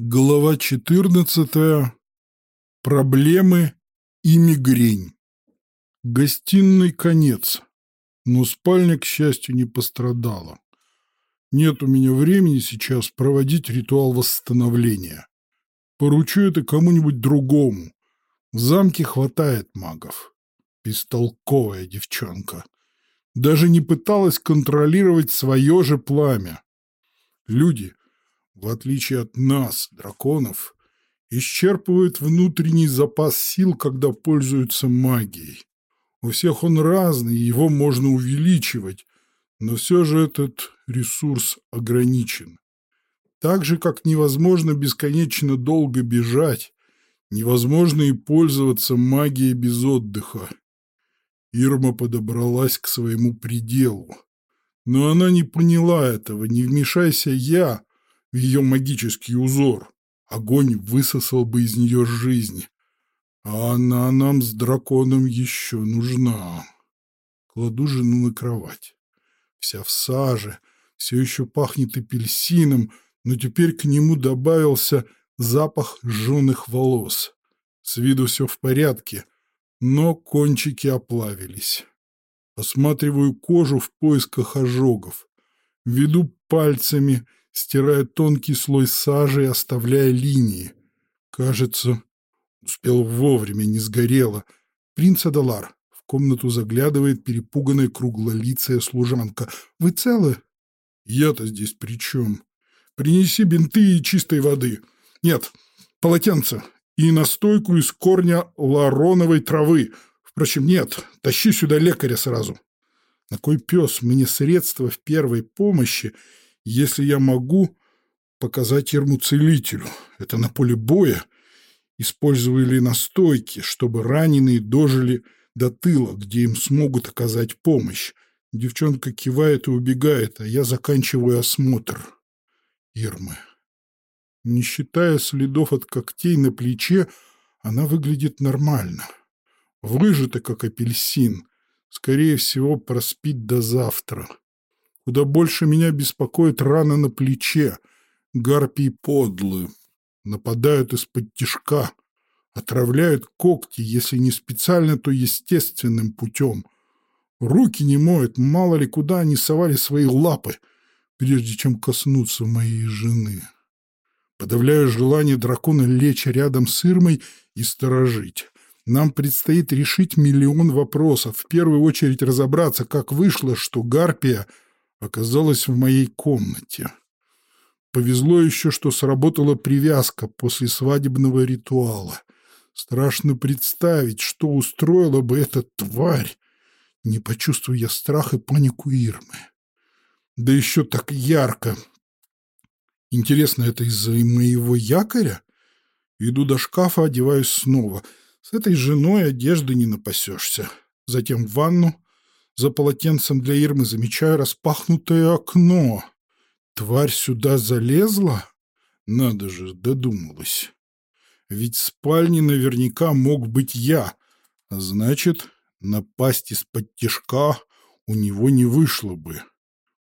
Глава 14. Проблемы и мигрень. Гостиный конец. Но спальня, к счастью, не пострадала. Нет у меня времени сейчас проводить ритуал восстановления. Поручу это кому-нибудь другому. В замке хватает магов. Бестолковая девчонка. Даже не пыталась контролировать свое же пламя. Люди — в отличие от нас, драконов, исчерпывают внутренний запас сил, когда пользуются магией. У всех он разный, его можно увеличивать, но все же этот ресурс ограничен. Так же, как невозможно бесконечно долго бежать, невозможно и пользоваться магией без отдыха. Ирма подобралась к своему пределу. Но она не поняла этого. Не вмешайся я, ее магический узор. Огонь высосал бы из нее жизнь. А она нам с драконом еще нужна. Кладу жену на кровать. Вся в саже, все еще пахнет апельсином, но теперь к нему добавился запах жженых волос. С виду все в порядке, но кончики оплавились. Осматриваю кожу в поисках ожогов. Веду пальцами – стирая тонкий слой сажи и оставляя линии. Кажется, успел вовремя, не сгорело. Принц Адалар. В комнату заглядывает перепуганная круглолицая служанка. «Вы целы?» «Я-то здесь при чем? Принеси бинты и чистой воды. Нет, полотенце и настойку из корня лароновой травы. Впрочем, нет, тащи сюда лекаря сразу. На кой пес мне средства в первой помощи, если я могу показать ерму целителю. Это на поле боя использовали настойки, чтобы раненые дожили до тыла, где им смогут оказать помощь. Девчонка кивает и убегает, а я заканчиваю осмотр. Ирмы. Не считая следов от когтей на плече, она выглядит нормально. Выжата, как апельсин. Скорее всего, проспит до завтра. Куда больше меня беспокоит рана на плече. Гарпии подлые. Нападают из-под тишка. Отравляют когти, если не специально, то естественным путем. Руки не моют, мало ли куда они совали свои лапы, прежде чем коснуться моей жены. Подавляю желание дракона лечь рядом с Ирмой и сторожить. Нам предстоит решить миллион вопросов. В первую очередь разобраться, как вышло, что Гарпия — оказалась в моей комнате. Повезло еще, что сработала привязка после свадебного ритуала. Страшно представить, что устроила бы эта тварь, не почувствуя я страх и панику Ирмы. Да еще так ярко. Интересно, это из-за моего якоря? Иду до шкафа, одеваюсь снова. С этой женой одежды не напасешься. Затем в ванну, за полотенцем для Ирмы замечаю распахнутое окно. Тварь сюда залезла? Надо же, додумалась. Ведь в спальне наверняка мог быть я, а значит, напасть из-под тишка у него не вышло бы.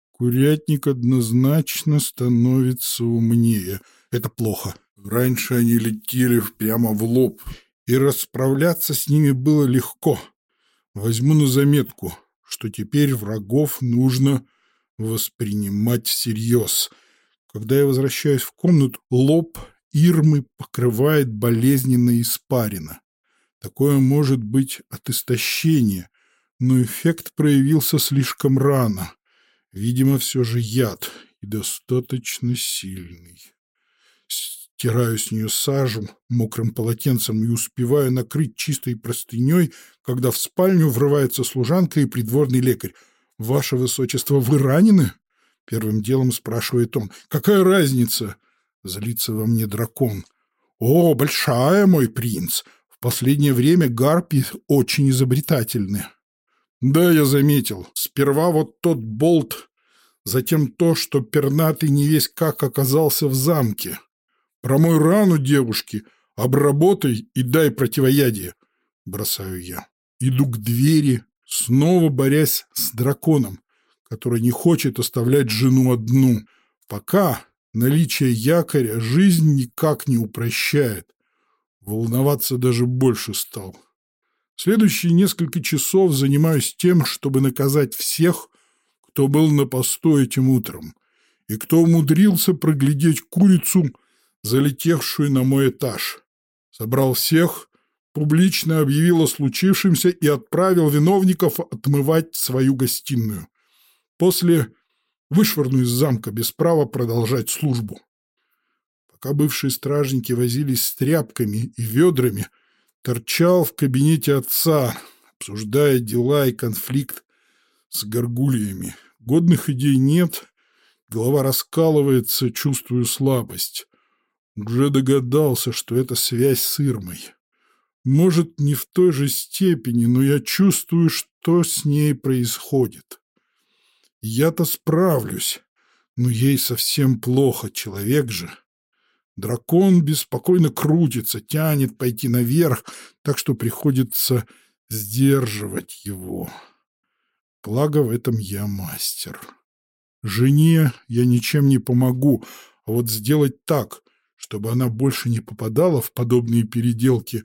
Курятник однозначно становится умнее. Это плохо. Раньше они летели прямо в лоб, и расправляться с ними было легко. Возьму на заметку что теперь врагов нужно воспринимать всерьез. Когда я возвращаюсь в комнату, лоб Ирмы покрывает болезненная испарина. Такое может быть от истощения, но эффект проявился слишком рано. Видимо, все же яд и достаточно сильный. Стираю с нее сажу мокрым полотенцем и успеваю накрыть чистой простыней, когда в спальню врывается служанка и придворный лекарь. «Ваше высочество, вы ранены?» Первым делом спрашивает он. «Какая разница?» Злится во мне дракон. «О, большая, мой принц! В последнее время гарпи очень изобретательны». «Да, я заметил. Сперва вот тот болт, затем то, что пернатый не весь как оказался в замке». Промой рану девушки, обработай и дай противоядие. Бросаю я. Иду к двери, снова борясь с драконом, который не хочет оставлять жену одну. Пока Наличие якоря жизнь никак не упрощает. Волноваться даже больше стал. Следующие несколько часов занимаюсь тем, чтобы наказать всех, кто был на посту этим утром, и кто умудрился проглядеть курицу, залетевшую на мой этаж. Собрал всех, публично объявил о случившемся и отправил виновников отмывать свою гостиную. После вышвырну из замка без права продолжать службу. Пока бывшие стражники возились с тряпками и ведрами, торчал в кабинете отца, обсуждая дела и конфликт с горгульями. Годных идей нет, голова раскалывается, чувствую слабость. Уже догадался, что это связь с Ирмой. Может, не в той же степени, но я чувствую, что с ней происходит. Я-то справлюсь, но ей совсем плохо, человек же. Дракон беспокойно крутится, тянет пойти наверх, так что приходится сдерживать его. Благо в этом я мастер. Жене я ничем не помогу, а вот сделать так, чтобы она больше не попадала в подобные переделки,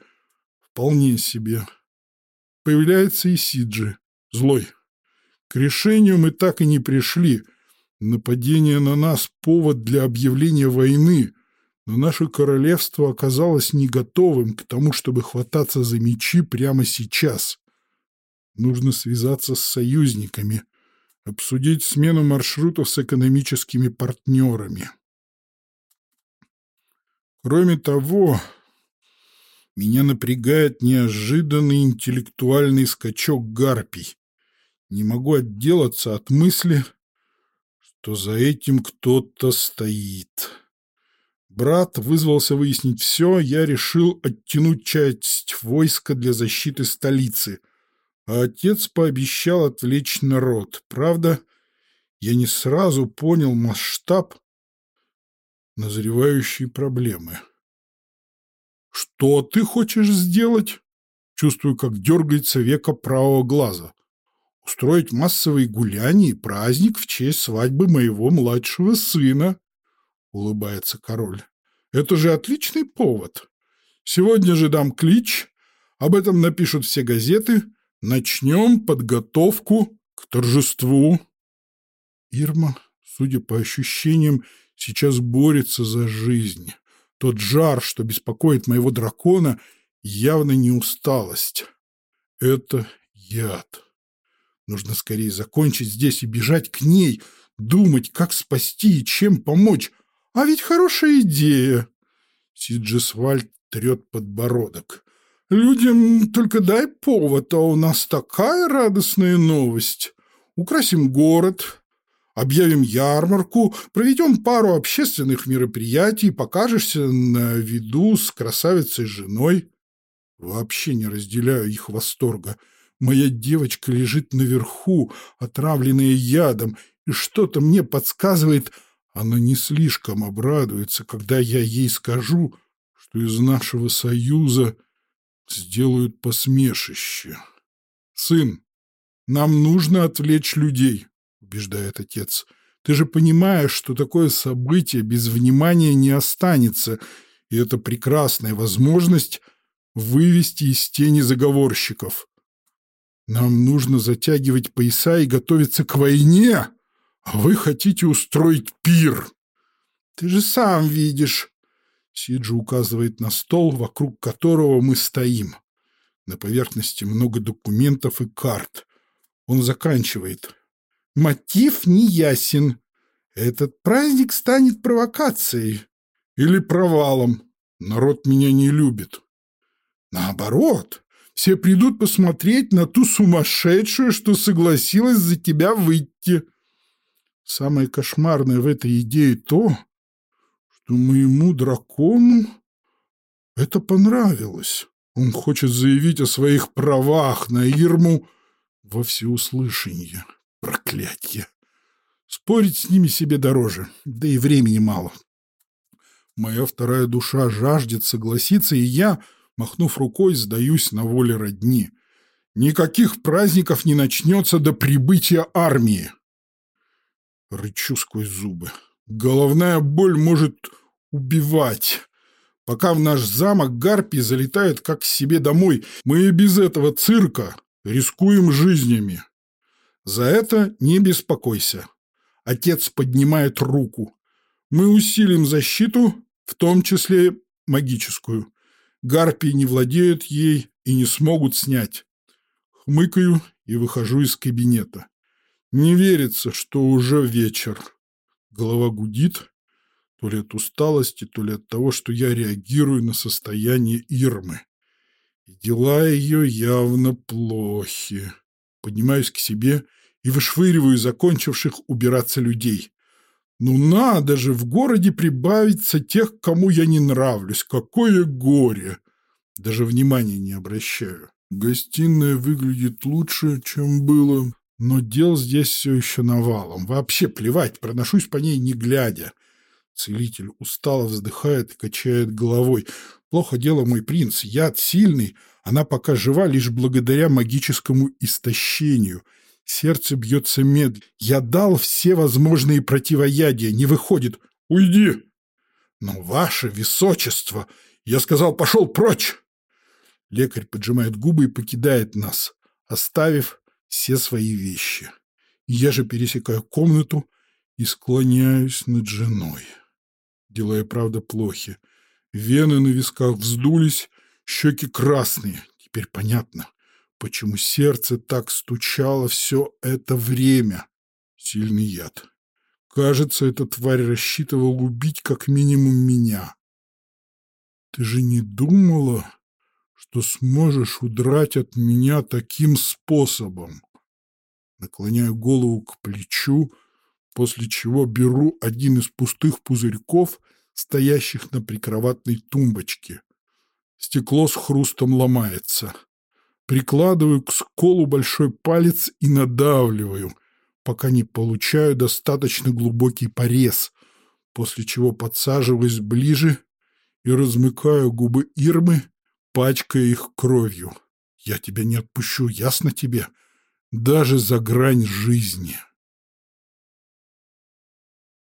вполне себе. Появляется и Сиджи, злой. К решению мы так и не пришли. Нападение на нас – повод для объявления войны, но наше королевство оказалось не готовым к тому, чтобы хвататься за мечи прямо сейчас. Нужно связаться с союзниками, обсудить смену маршрутов с экономическими партнерами. Кроме того, меня напрягает неожиданный интеллектуальный скачок гарпий. Не могу отделаться от мысли, что за этим кто-то стоит. Брат вызвался выяснить все, я решил оттянуть часть войска для защиты столицы, а отец пообещал отвлечь народ. Правда, я не сразу понял масштаб назревающей проблемы. «Что ты хочешь сделать?» Чувствую, как дергается века правого глаза устроить массовые гуляния и праздник в честь свадьбы моего младшего сына, — улыбается король. Это же отличный повод. Сегодня же дам клич, об этом напишут все газеты. Начнем подготовку к торжеству. Ирма, судя по ощущениям, сейчас борется за жизнь. Тот жар, что беспокоит моего дракона, явно не усталость. Это яд. Нужно скорее закончить здесь и бежать к ней, думать, как спасти и чем помочь. А ведь хорошая идея. Сиджесвальд трет подбородок. Людям только дай повод, а у нас такая радостная новость. Украсим город, объявим ярмарку, проведем пару общественных мероприятий, покажешься на виду с красавицей женой. Вообще не разделяю их восторга. Моя девочка лежит наверху, отравленная ядом, и что-то мне подсказывает, она не слишком обрадуется, когда я ей скажу, что из нашего союза сделают посмешище. «Сын, нам нужно отвлечь людей», — убеждает отец. «Ты же понимаешь, что такое событие без внимания не останется, и это прекрасная возможность вывести из тени заговорщиков». Нам нужно затягивать пояса и готовиться к войне, а вы хотите устроить пир. Ты же сам видишь. Сиджи указывает на стол, вокруг которого мы стоим. На поверхности много документов и карт. Он заканчивает. Мотив не ясен. Этот праздник станет провокацией. Или провалом. Народ меня не любит. Наоборот, все придут посмотреть на ту сумасшедшую, что согласилась за тебя выйти. Самое кошмарное в этой идее то, что моему дракону это понравилось. Он хочет заявить о своих правах на Ирму во всеуслышание. Проклятье! Спорить с ними себе дороже, да и времени мало. Моя вторая душа жаждет согласиться, и я махнув рукой, сдаюсь на воле родни. Никаких праздников не начнется до прибытия армии. Рычу сквозь зубы. Головная боль может убивать. Пока в наш замок гарпии залетают как к себе домой, мы и без этого цирка рискуем жизнями. За это не беспокойся. Отец поднимает руку. Мы усилим защиту, в том числе магическую. Гарпии не владеют ей и не смогут снять. Хмыкаю и выхожу из кабинета. Не верится, что уже вечер. Голова гудит, то ли от усталости, то ли от того, что я реагирую на состояние Ирмы. Дела ее явно плохи. Поднимаюсь к себе и вышвыриваю закончивших убираться людей. Ну надо же в городе прибавиться тех, кому я не нравлюсь. Какое горе! Даже внимания не обращаю. Гостиная выглядит лучше, чем было, но дел здесь все еще навалом. Вообще плевать, проношусь по ней не глядя. Целитель устало вздыхает и качает головой. Плохо дело, мой принц, яд сильный, она пока жива лишь благодаря магическому истощению. Сердце бьется медленно. Я дал все возможные противоядия, не выходит. Уйди! Но, ваше височество, я сказал, пошел прочь! Лекарь поджимает губы и покидает нас, оставив все свои вещи. Я же пересекаю комнату и склоняюсь над женой. Дела и правда плохи. Вены на висках вздулись, щеки красные. Теперь понятно, почему сердце так стучало все это время. Сильный яд. Кажется, эта тварь рассчитывала убить как минимум меня. Ты же не думала, что сможешь удрать от меня таким способом. Наклоняю голову к плечу, после чего беру один из пустых пузырьков, стоящих на прикроватной тумбочке. Стекло с хрустом ломается. Прикладываю к сколу большой палец и надавливаю, пока не получаю достаточно глубокий порез, после чего подсаживаюсь ближе и размыкаю губы Ирмы, пачкая их кровью. Я тебя не отпущу, ясно тебе? Даже за грань жизни.